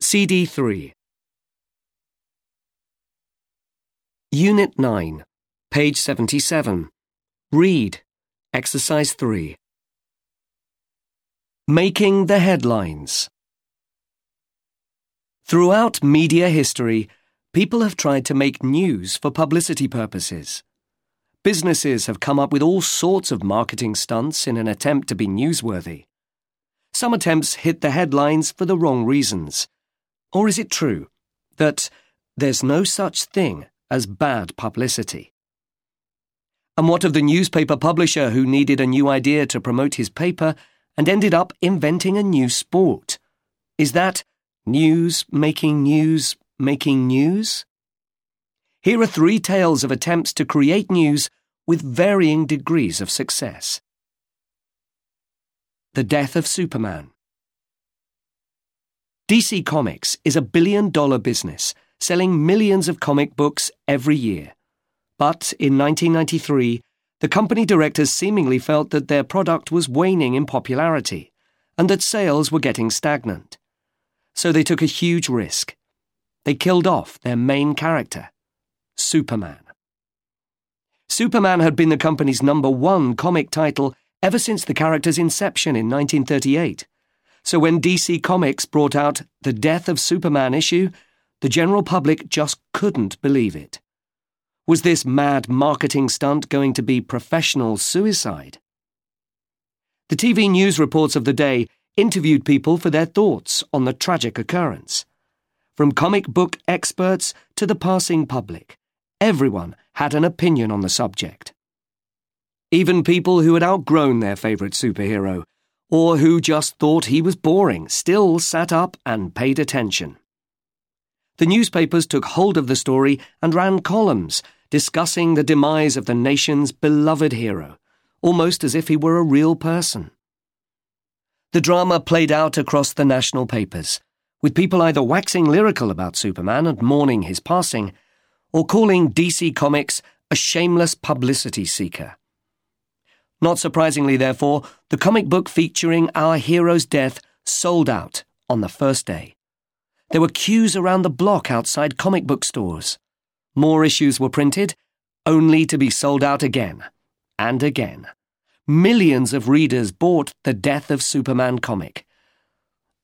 CD 3. Unit 9, page 77. Read, exercise 3. Making the headlines. Throughout media history, people have tried to make news for publicity purposes. Businesses have come up with all sorts of marketing stunts in an attempt to be newsworthy. Some attempts hit the headlines for the wrong reasons. Or is it true that there's no such thing as bad publicity? And what of the newspaper publisher who needed a new idea to promote his paper and ended up inventing a new sport? Is that news making news making news? Here are three tales of attempts to create news with varying degrees of success. The Death of Superman. DC Comics is a billion dollar business, selling millions of comic books every year. But in 1993, the company directors seemingly felt that their product was waning in popularity and that sales were getting stagnant. So they took a huge risk. They killed off their main character, Superman. Superman had been the company's number one comic title ever since the character's inception in 1938. So when DC Comics brought out the Death of Superman issue, the general public just couldn't believe it. Was this mad marketing stunt going to be professional suicide? The TV news reports of the day interviewed people for their thoughts on the tragic occurrence. From comic book experts to the passing public, everyone had an opinion on the subject. Even people who had outgrown their favourite superhero, or who just thought he was boring, still sat up and paid attention. The newspapers took hold of the story and ran columns discussing the demise of the nation's beloved hero, almost as if he were a real person. The drama played out across the national papers, with people either waxing lyrical about Superman and mourning his passing, or calling DC Comics a shameless publicity seeker. Not surprisingly, therefore, the comic book featuring our hero's death sold out on the first day. There were queues around the block outside comic book stores. More issues were printed, only to be sold out again and again. Millions of readers bought the Death of Superman comic.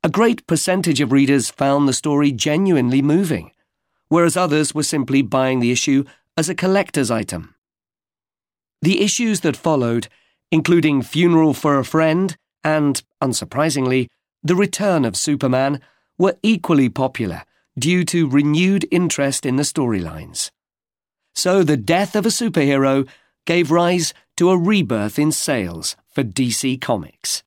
A great percentage of readers found the story genuinely moving, whereas others were simply buying the issue as a collector's item. The issues that followed, including Funeral for a Friend and, unsurprisingly, The Return of Superman, were equally popular due to renewed interest in the storylines. So the death of a superhero gave rise to a rebirth in sales for DC Comics.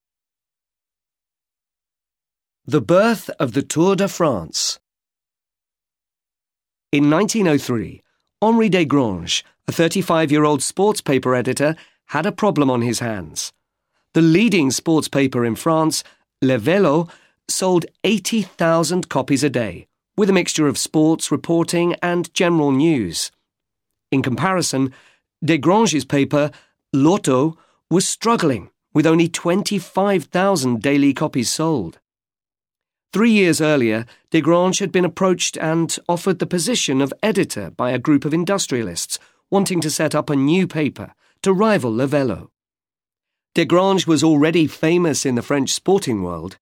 The birth of the Tour de France. In 1903, Henri Desgrange, a 35 year old sports paper editor, had a problem on his hands. The leading sports paper in France, Le Vélo, sold 80,000 copies a day with a mixture of sports reporting and general news. In comparison, Desgrange's paper, L'Auto, was struggling with only 25,000 daily copies sold. Three years earlier, Desgrange had been approached and offered the position of editor by a group of industrialists wanting to set up a new paper to rival Le Vélo. Desgrange was already famous in the French sporting world.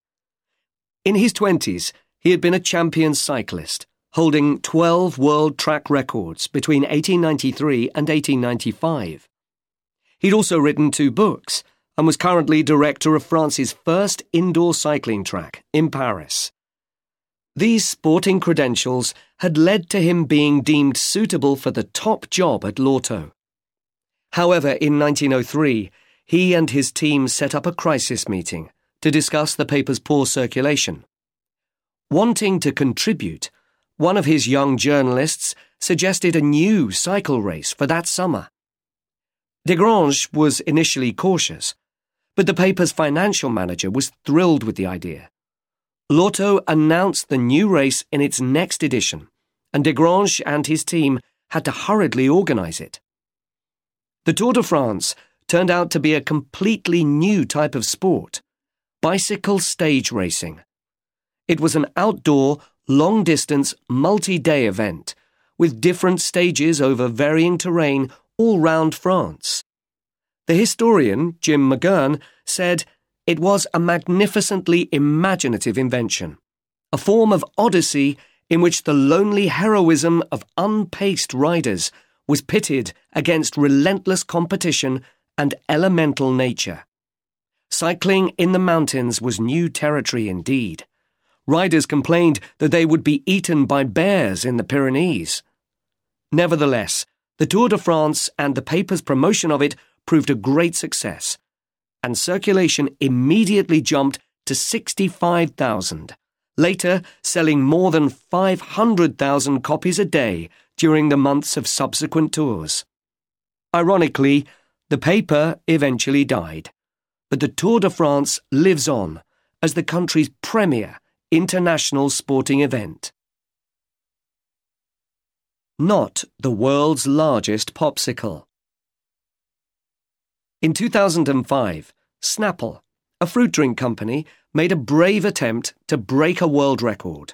In his twenties, he had been a champion cyclist, holding 12 world track records between 1893 and 1895. He'd also written two books and was currently director of France's first indoor cycling track in Paris. These sporting credentials had led to him being deemed suitable for the top job at L'Auto. However, in 1903, he and his team set up a crisis meeting to discuss the paper's poor circulation. Wanting to contribute, one of his young journalists suggested a new cycle race for that summer. Desgrange was initially cautious, but the paper's financial manager was thrilled with the idea. L'Auto announced the new race in its next edition, and Desgrange and his team had to hurriedly organize it. The Tour de France turned out to be a completely new type of sport bicycle stage racing. It was an outdoor, long distance, multi day event with different stages over varying terrain all round France. The historian, Jim McGurn, said it was a magnificently imaginative invention, a form of odyssey in which the lonely heroism of unpaced riders was pitted against relentless competition and elemental nature. Cycling in the mountains was new territory indeed. Riders complained that they would be eaten by bears in the Pyrenees. Nevertheless, the Tour de France and the paper's promotion of it proved a great success, and circulation immediately jumped to 65,000, later selling more than 500,000 copies a day during the months of subsequent tours. Ironically, the paper eventually died, but the Tour de France lives on as the country's premier international sporting event. Not the world's largest popsicle. In 2005, Snapple, a fruit drink company, made a brave attempt to break a world record.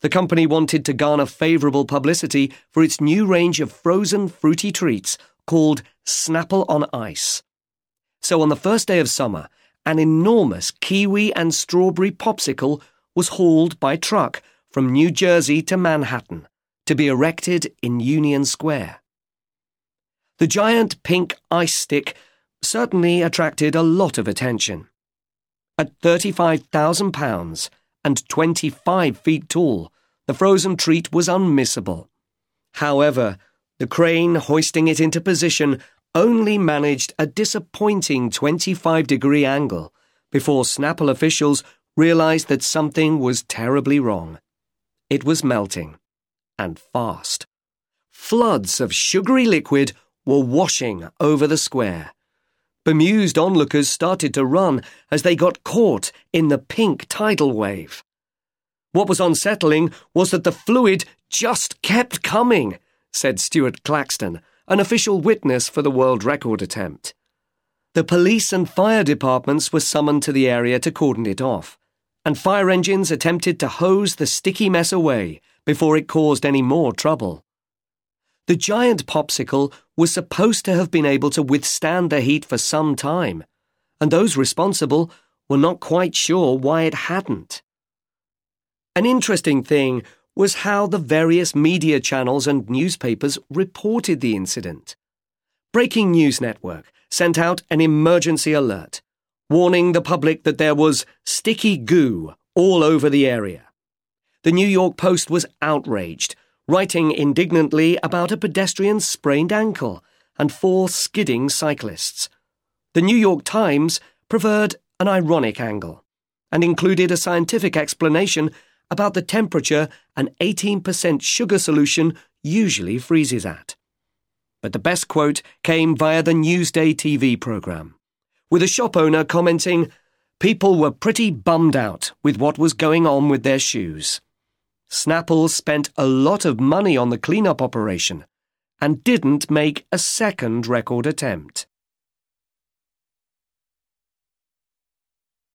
The company wanted to garner favourable publicity for its new range of frozen fruity treats called Snapple on Ice. So on the first day of summer, an enormous kiwi and strawberry popsicle was hauled by truck from New Jersey to Manhattan to be erected in Union Square. The giant pink ice stick certainly attracted a lot of attention. At £35,000 and 25 feet tall, the frozen treat was unmissable. However, the crane hoisting it into position only managed a disappointing 25 degree angle before Snapple officials realized that something was terribly wrong. It was melting, and fast. Floods of sugary liquid were washing over the square. Bemused onlookers started to run as they got caught in the pink tidal wave. What was unsettling was that the fluid just kept coming, said Stuart Claxton, an official witness for the world record attempt. The police and fire departments were summoned to the area to cordon it off, and fire engines attempted to hose the sticky mess away before it caused any more trouble. The giant popsicle was supposed to have been able to withstand the heat for some time, and those responsible were not quite sure why it hadn't. An interesting thing was how the various media channels and newspapers reported the incident. Breaking News Network sent out an emergency alert, warning the public that there was sticky goo all over the area. The New York Post was outraged writing indignantly about a pedestrian's sprained ankle and four skidding cyclists. The New York Times preferred an ironic angle and included a scientific explanation about the temperature an 18% sugar solution usually freezes at. But the best quote came via the Newsday TV programme, with a shop owner commenting, People were pretty bummed out with what was going on with their shoes. Snapple spent a lot of money on the cleanup operation and didn't make a second record attempt.